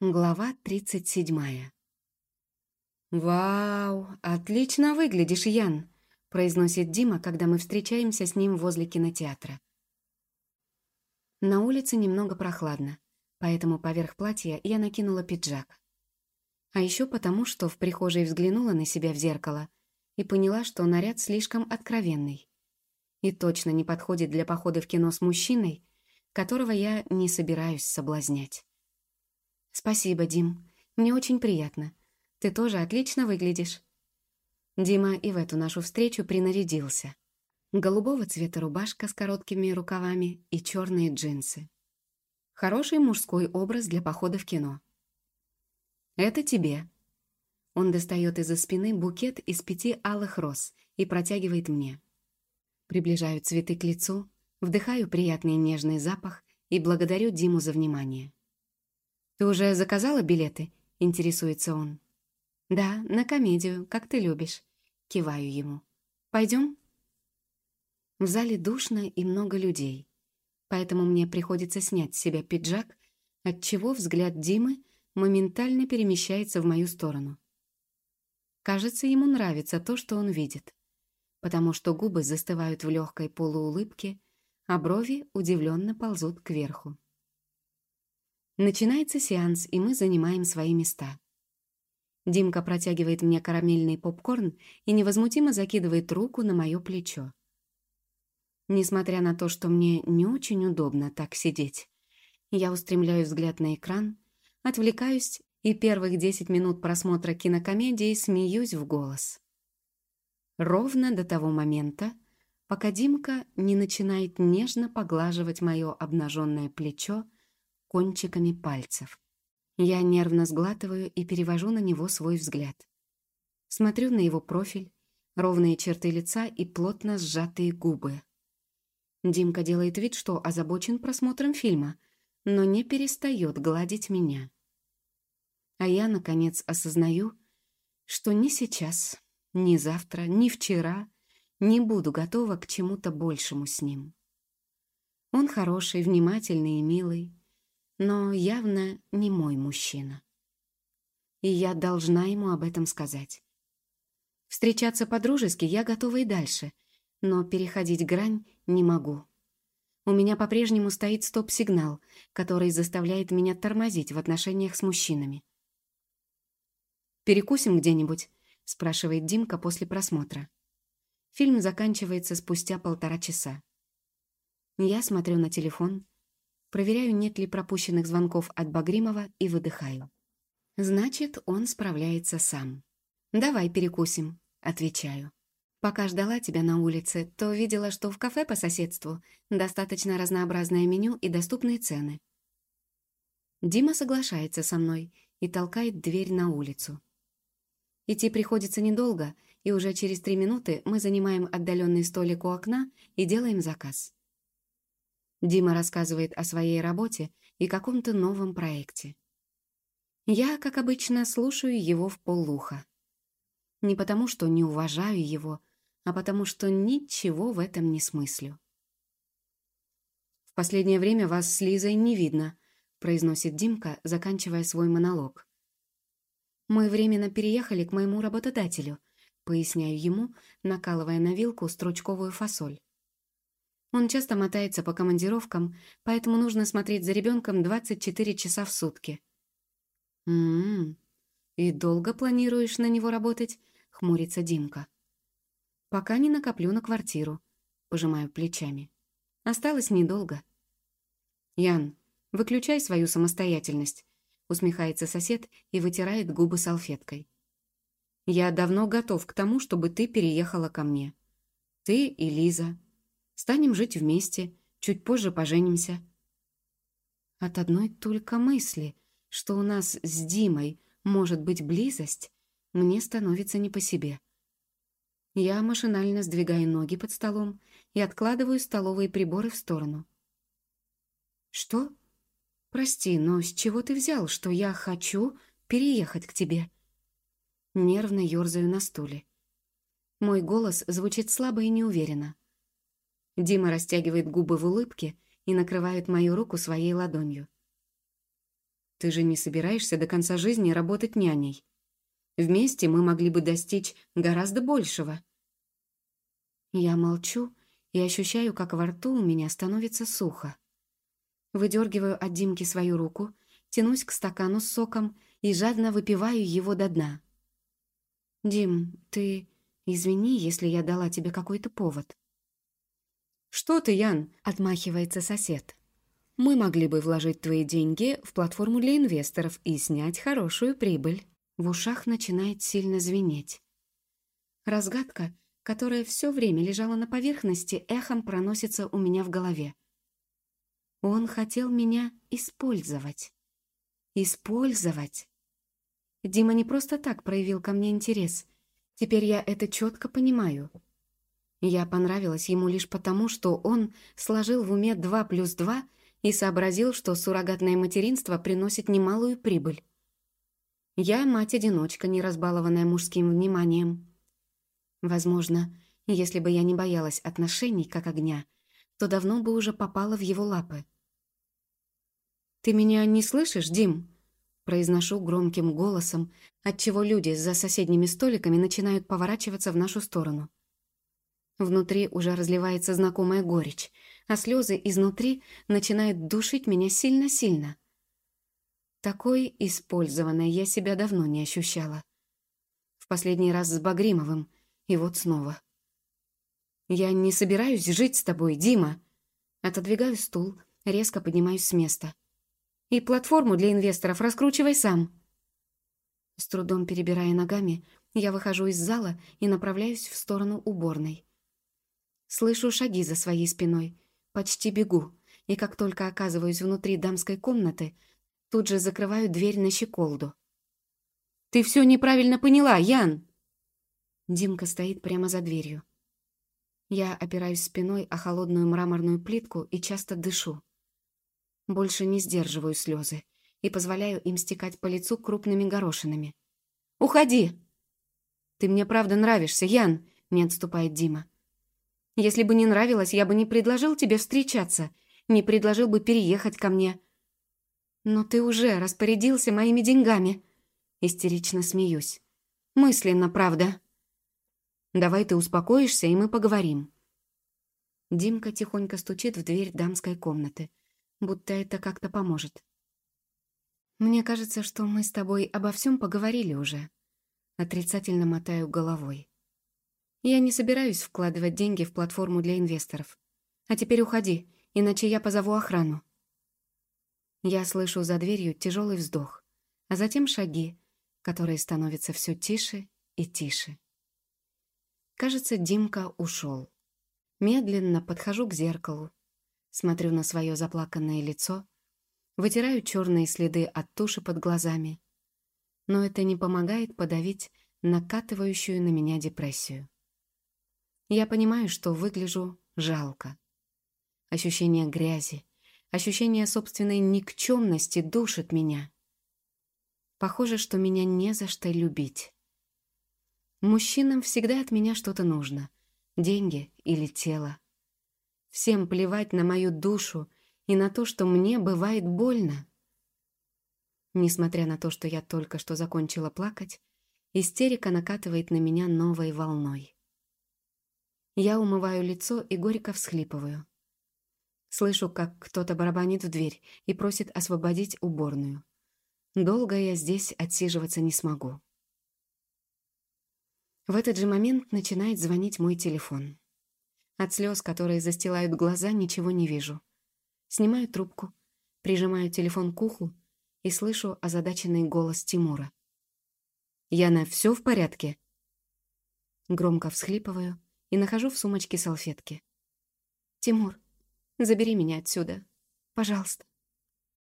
Глава 37. «Вау, отлично выглядишь, Ян», — произносит Дима, когда мы встречаемся с ним возле кинотеатра. На улице немного прохладно, поэтому поверх платья я накинула пиджак. А еще потому, что в прихожей взглянула на себя в зеркало и поняла, что наряд слишком откровенный и точно не подходит для похода в кино с мужчиной, которого я не собираюсь соблазнять. «Спасибо, Дим. Мне очень приятно. Ты тоже отлично выглядишь». Дима и в эту нашу встречу принарядился. Голубого цвета рубашка с короткими рукавами и черные джинсы. Хороший мужской образ для похода в кино. «Это тебе». Он достает из-за спины букет из пяти алых роз и протягивает мне. Приближаю цветы к лицу, вдыхаю приятный нежный запах и благодарю Диму за внимание. «Ты уже заказала билеты?» — интересуется он. «Да, на комедию, как ты любишь». Киваю ему. «Пойдем?» В зале душно и много людей, поэтому мне приходится снять с себя пиджак, отчего взгляд Димы моментально перемещается в мою сторону. Кажется, ему нравится то, что он видит, потому что губы застывают в легкой полуулыбке, а брови удивленно ползут кверху. Начинается сеанс, и мы занимаем свои места. Димка протягивает мне карамельный попкорн и невозмутимо закидывает руку на мое плечо. Несмотря на то, что мне не очень удобно так сидеть, я устремляю взгляд на экран, отвлекаюсь и первых 10 минут просмотра кинокомедии смеюсь в голос. Ровно до того момента, пока Димка не начинает нежно поглаживать мое обнаженное плечо кончиками пальцев. Я нервно сглатываю и перевожу на него свой взгляд. Смотрю на его профиль, ровные черты лица и плотно сжатые губы. Димка делает вид, что озабочен просмотром фильма, но не перестает гладить меня. А я, наконец, осознаю, что ни сейчас, ни завтра, ни вчера не буду готова к чему-то большему с ним. Он хороший, внимательный и милый, но явно не мой мужчина. И я должна ему об этом сказать. Встречаться по-дружески я готова и дальше, но переходить грань не могу. У меня по-прежнему стоит стоп-сигнал, который заставляет меня тормозить в отношениях с мужчинами. «Перекусим где-нибудь?» — спрашивает Димка после просмотра. Фильм заканчивается спустя полтора часа. Я смотрю на телефон, Проверяю, нет ли пропущенных звонков от Багримова и выдыхаю. Значит, он справляется сам. «Давай перекусим», — отвечаю. Пока ждала тебя на улице, то видела, что в кафе по соседству достаточно разнообразное меню и доступные цены. Дима соглашается со мной и толкает дверь на улицу. Идти приходится недолго, и уже через три минуты мы занимаем отдаленный столик у окна и делаем заказ. Дима рассказывает о своей работе и каком-то новом проекте. Я, как обычно, слушаю его в полуха. Не потому, что не уважаю его, а потому, что ничего в этом не смыслю. «В последнее время вас с Лизой не видно», — произносит Димка, заканчивая свой монолог. «Мы временно переехали к моему работодателю», — поясняю ему, накалывая на вилку стручковую фасоль. Он часто мотается по командировкам, поэтому нужно смотреть за ребенком 24 часа в сутки. «М-м, и долго планируешь на него работать?» — хмурится Димка. «Пока не накоплю на квартиру», — пожимаю плечами. «Осталось недолго». «Ян, выключай свою самостоятельность», — усмехается сосед и вытирает губы салфеткой. «Я давно готов к тому, чтобы ты переехала ко мне. Ты и Лиза». Станем жить вместе, чуть позже поженимся». От одной только мысли, что у нас с Димой может быть близость, мне становится не по себе. Я машинально сдвигаю ноги под столом и откладываю столовые приборы в сторону. «Что? Прости, но с чего ты взял, что я хочу переехать к тебе?» Нервно ерзаю на стуле. Мой голос звучит слабо и неуверенно. Дима растягивает губы в улыбке и накрывает мою руку своей ладонью. Ты же не собираешься до конца жизни работать няней. Вместе мы могли бы достичь гораздо большего. Я молчу и ощущаю, как во рту у меня становится сухо. Выдергиваю от Димки свою руку, тянусь к стакану с соком и жадно выпиваю его до дна. «Дим, ты извини, если я дала тебе какой-то повод». «Что ты, Ян?» — отмахивается сосед. «Мы могли бы вложить твои деньги в платформу для инвесторов и снять хорошую прибыль». В ушах начинает сильно звенеть. Разгадка, которая все время лежала на поверхности, эхом проносится у меня в голове. Он хотел меня использовать. Использовать. Дима не просто так проявил ко мне интерес. Теперь я это четко понимаю. Я понравилась ему лишь потому, что он сложил в уме два плюс два и сообразил, что суррогатное материнство приносит немалую прибыль. Я мать-одиночка, не разбалованная мужским вниманием. Возможно, если бы я не боялась отношений, как огня, то давно бы уже попала в его лапы. «Ты меня не слышишь, Дим?» Произношу громким голосом, отчего люди за соседними столиками начинают поворачиваться в нашу сторону. Внутри уже разливается знакомая горечь, а слезы изнутри начинают душить меня сильно-сильно. Такой использованной я себя давно не ощущала. В последний раз с Багримовым, и вот снова. «Я не собираюсь жить с тобой, Дима!» Отодвигаю стул, резко поднимаюсь с места. «И платформу для инвесторов раскручивай сам!» С трудом перебирая ногами, я выхожу из зала и направляюсь в сторону уборной. Слышу шаги за своей спиной. Почти бегу. И как только оказываюсь внутри дамской комнаты, тут же закрываю дверь на щеколду. «Ты все неправильно поняла, Ян!» Димка стоит прямо за дверью. Я опираюсь спиной о холодную мраморную плитку и часто дышу. Больше не сдерживаю слезы и позволяю им стекать по лицу крупными горошинами. «Уходи!» «Ты мне правда нравишься, Ян!» — не отступает Дима. Если бы не нравилось, я бы не предложил тебе встречаться, не предложил бы переехать ко мне. Но ты уже распорядился моими деньгами. Истерично смеюсь. Мысленно, правда. Давай ты успокоишься, и мы поговорим. Димка тихонько стучит в дверь дамской комнаты, будто это как-то поможет. Мне кажется, что мы с тобой обо всем поговорили уже. Отрицательно мотаю головой. Я не собираюсь вкладывать деньги в платформу для инвесторов. А теперь уходи, иначе я позову охрану. Я слышу за дверью тяжелый вздох, а затем шаги, которые становятся все тише и тише. Кажется, Димка ушел. Медленно подхожу к зеркалу, смотрю на свое заплаканное лицо, вытираю черные следы от туши под глазами. Но это не помогает подавить накатывающую на меня депрессию. Я понимаю, что выгляжу жалко. Ощущение грязи, ощущение собственной никчемности душит меня. Похоже, что меня не за что любить. Мужчинам всегда от меня что-то нужно. Деньги или тело. Всем плевать на мою душу и на то, что мне бывает больно. Несмотря на то, что я только что закончила плакать, истерика накатывает на меня новой волной. Я умываю лицо и горько всхлипываю. Слышу, как кто-то барабанит в дверь и просит освободить уборную. Долго я здесь отсиживаться не смогу. В этот же момент начинает звонить мой телефон. От слез, которые застилают глаза, ничего не вижу. Снимаю трубку, прижимаю телефон к уху и слышу озадаченный голос Тимура. «Яна, все в порядке?» Громко всхлипываю и нахожу в сумочке салфетки. «Тимур, забери меня отсюда. Пожалуйста».